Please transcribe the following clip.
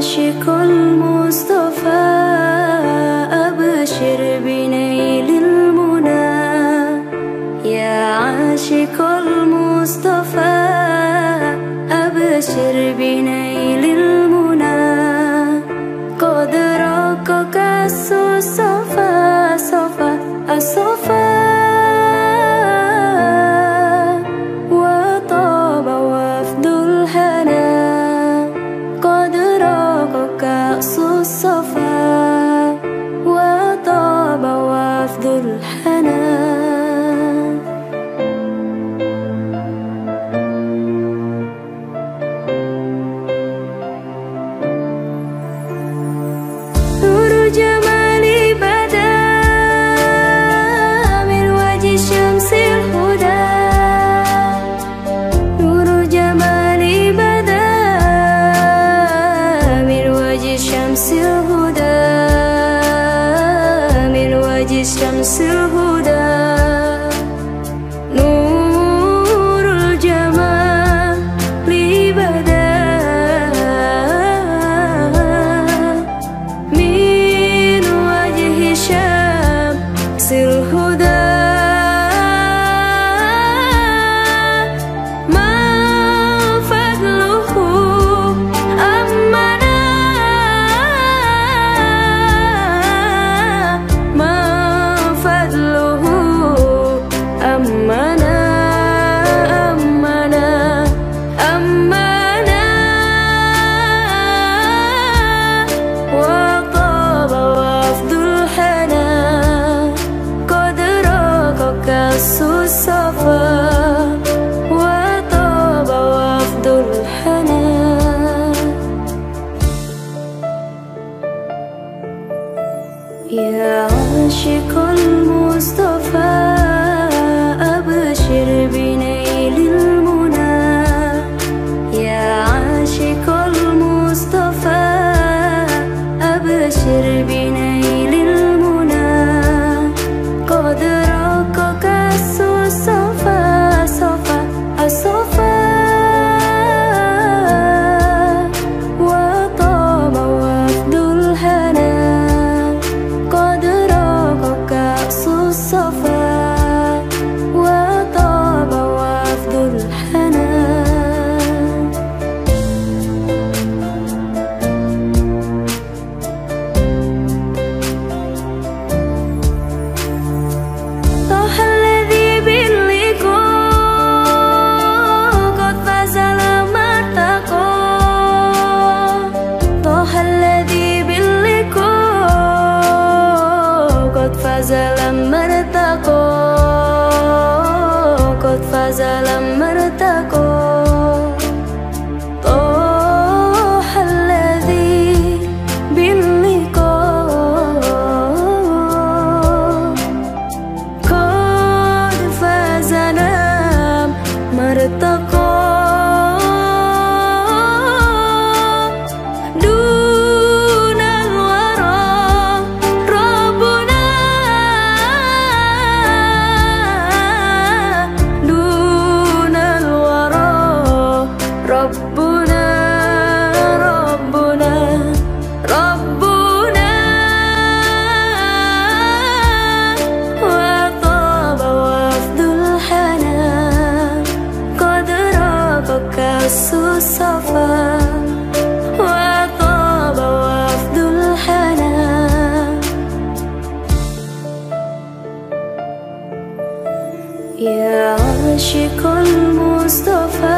عاشق المصطفى أبشر بنيل المنى. يا عاشق المصطفى أبشر بنيل المنى. قد راقك الصفا صفا I'm still وطاب الحنان. يا عاشق المصطفى zalam المصطفى.